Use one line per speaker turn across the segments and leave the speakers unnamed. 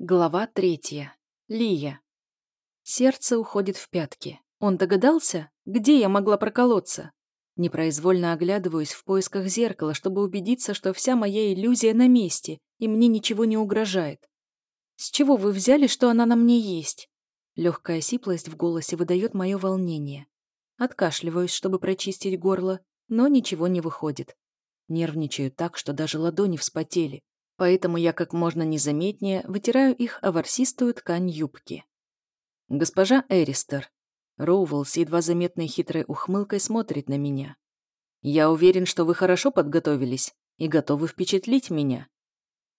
Глава третья. Лия. Сердце уходит в пятки. Он догадался, где я могла проколоться? Непроизвольно оглядываюсь в поисках зеркала, чтобы убедиться, что вся моя иллюзия на месте, и мне ничего не угрожает. С чего вы взяли, что она на мне есть? Легкая сиплость в голосе выдает мое волнение. Откашливаюсь, чтобы прочистить горло, но ничего не выходит. Нервничаю так, что даже ладони вспотели, поэтому я как можно незаметнее вытираю их о ворсистую ткань юбки. «Госпожа Эристер», Роувелл с едва заметной хитрой ухмылкой смотрит на меня. «Я уверен, что вы хорошо подготовились и готовы впечатлить меня».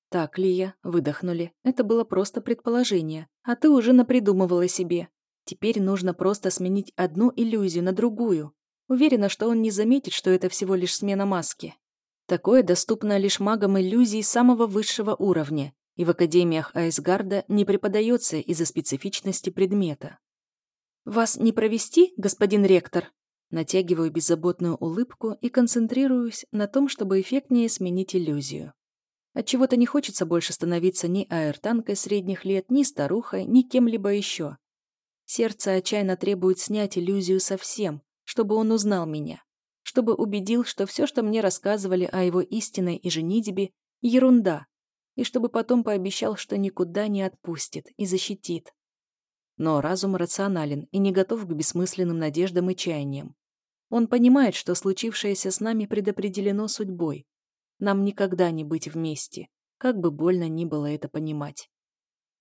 «Так, Лия, выдохнули. Это было просто предположение, а ты уже напридумывала себе. Теперь нужно просто сменить одну иллюзию на другую. Уверена, что он не заметит, что это всего лишь смена маски. Такое доступно лишь магам иллюзий самого высшего уровня, и в академиях Айсгарда не преподается из-за специфичности предмета. «Вас не провести, господин ректор?» Натягиваю беззаботную улыбку и концентрируюсь на том, чтобы эффектнее сменить иллюзию. Отчего-то не хочется больше становиться ни аэртанкой средних лет, ни старухой, ни кем-либо еще. Сердце отчаянно требует снять иллюзию совсем, чтобы он узнал меня чтобы убедил, что все, что мне рассказывали о его истинной и женитьбе, ерунда, и чтобы потом пообещал, что никуда не отпустит и защитит. Но разум рационален и не готов к бессмысленным надеждам и чаяниям. Он понимает, что случившееся с нами предопределено судьбой. Нам никогда не быть вместе, как бы больно ни было это понимать.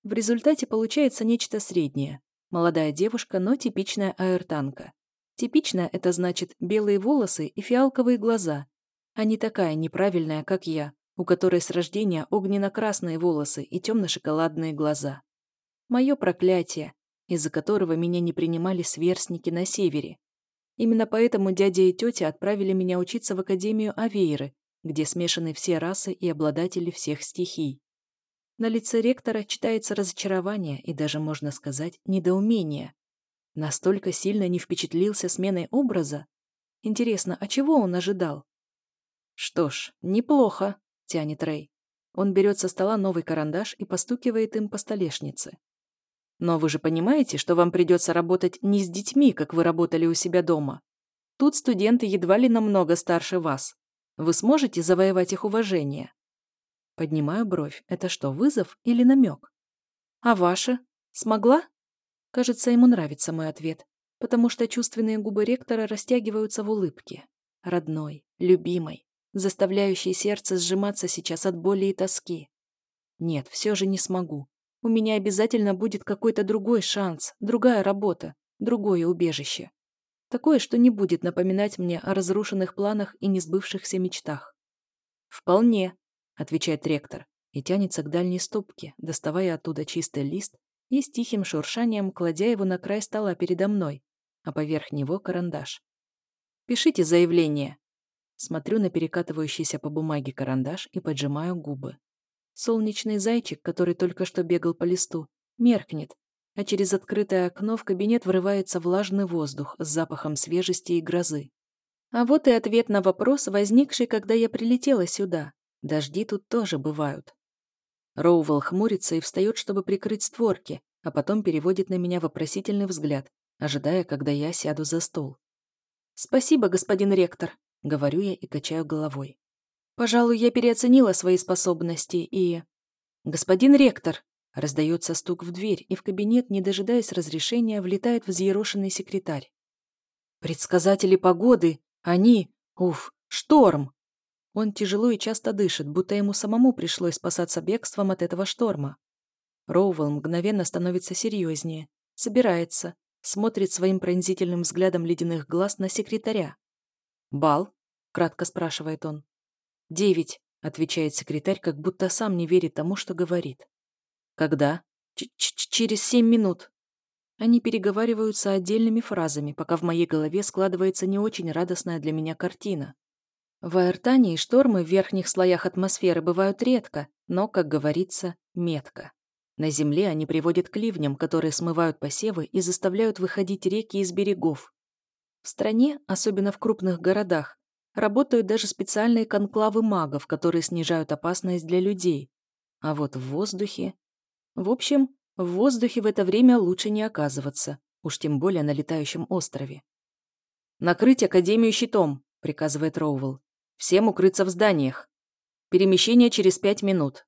В результате получается нечто среднее. Молодая девушка, но типичная аэртанка. Типично это значит белые волосы и фиалковые глаза, а не такая неправильная, как я, у которой с рождения огненно-красные волосы и темно-шоколадные глаза. Мое проклятие, из-за которого меня не принимали сверстники на севере. Именно поэтому дядя и тетя отправили меня учиться в Академию Авейры, где смешаны все расы и обладатели всех стихий. На лице ректора читается разочарование и даже, можно сказать, недоумение. Настолько сильно не впечатлился сменой образа? Интересно, а чего он ожидал? Что ж, неплохо, тянет Рэй. Он берет со стола новый карандаш и постукивает им по столешнице. Но вы же понимаете, что вам придется работать не с детьми, как вы работали у себя дома. Тут студенты едва ли намного старше вас. Вы сможете завоевать их уважение? Поднимаю бровь. Это что, вызов или намек? А ваша? Смогла? Кажется, ему нравится мой ответ, потому что чувственные губы ректора растягиваются в улыбке. Родной, любимой, заставляющей сердце сжиматься сейчас от боли и тоски. Нет, все же не смогу. У меня обязательно будет какой-то другой шанс, другая работа, другое убежище. Такое, что не будет напоминать мне о разрушенных планах и несбывшихся мечтах. «Вполне», — отвечает ректор и тянется к дальней стопке, доставая оттуда чистый лист и с тихим шуршанием кладя его на край стола передо мной, а поверх него карандаш. «Пишите заявление». Смотрю на перекатывающийся по бумаге карандаш и поджимаю губы. Солнечный зайчик, который только что бегал по листу, меркнет, а через открытое окно в кабинет врывается влажный воздух с запахом свежести и грозы. А вот и ответ на вопрос, возникший, когда я прилетела сюда. Дожди тут тоже бывают. Роувелл хмурится и встает, чтобы прикрыть створки, а потом переводит на меня вопросительный взгляд, ожидая, когда я сяду за стол. «Спасибо, господин ректор», — говорю я и качаю головой. «Пожалуй, я переоценила свои способности и...» «Господин ректор!» — раздается стук в дверь, и в кабинет, не дожидаясь разрешения, влетает взъерошенный секретарь. «Предсказатели погоды! Они... Уф! Шторм!» Он тяжело и часто дышит, будто ему самому пришлось спасаться бегством от этого шторма. Роувелл мгновенно становится серьезнее, собирается, смотрит своим пронзительным взглядом ледяных глаз на секретаря. «Бал?» — кратко спрашивает он. «Девять», — отвечает секретарь, как будто сам не верит тому, что говорит. «Когда?» Ч -ч «Через семь минут». Они переговариваются отдельными фразами, пока в моей голове складывается не очень радостная для меня картина. В Аэртании штормы в верхних слоях атмосферы бывают редко, но, как говорится, метко. На Земле они приводят к ливням, которые смывают посевы и заставляют выходить реки из берегов. В стране, особенно в крупных городах, работают даже специальные конклавы магов, которые снижают опасность для людей. А вот в воздухе... В общем, в воздухе в это время лучше не оказываться, уж тем более на летающем острове. «Накрыть Академию щитом», — приказывает Роувелл. «Всем укрыться в зданиях. Перемещение через пять минут».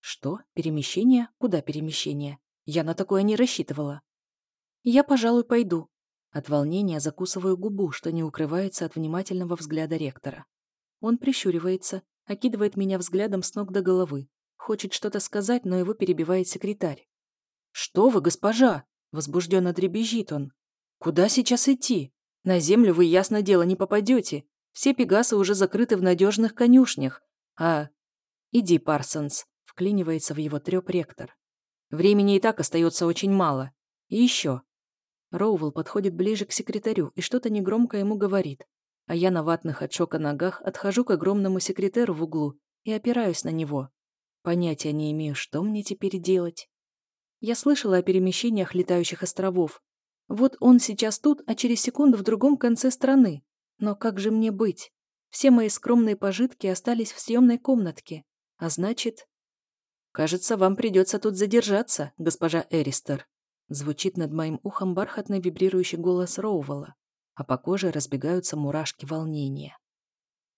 «Что? Перемещение? Куда перемещение? Я на такое не рассчитывала». «Я, пожалуй, пойду». От волнения закусываю губу, что не укрывается от внимательного взгляда ректора. Он прищуривается, окидывает меня взглядом с ног до головы. Хочет что-то сказать, но его перебивает секретарь. «Что вы, госпожа?» – возбужденно дребезжит он. «Куда сейчас идти? На землю вы, ясно дело, не попадете. Все пегасы уже закрыты в надежных конюшнях. А... Иди, Парсонс», – вклинивается в его треп ректор. «Времени и так остается очень мало. И еще». Роувелл подходит ближе к секретарю и что-то негромко ему говорит. А я на ватных от шока ногах отхожу к огромному секретеру в углу и опираюсь на него. Понятия не имею, что мне теперь делать. Я слышала о перемещениях летающих островов. Вот он сейчас тут, а через секунду в другом конце страны. Но как же мне быть? Все мои скромные пожитки остались в съемной комнатке. А значит... «Кажется, вам придется тут задержаться, госпожа Эристер», звучит над моим ухом бархатный вибрирующий голос Роувала, а по коже разбегаются мурашки волнения.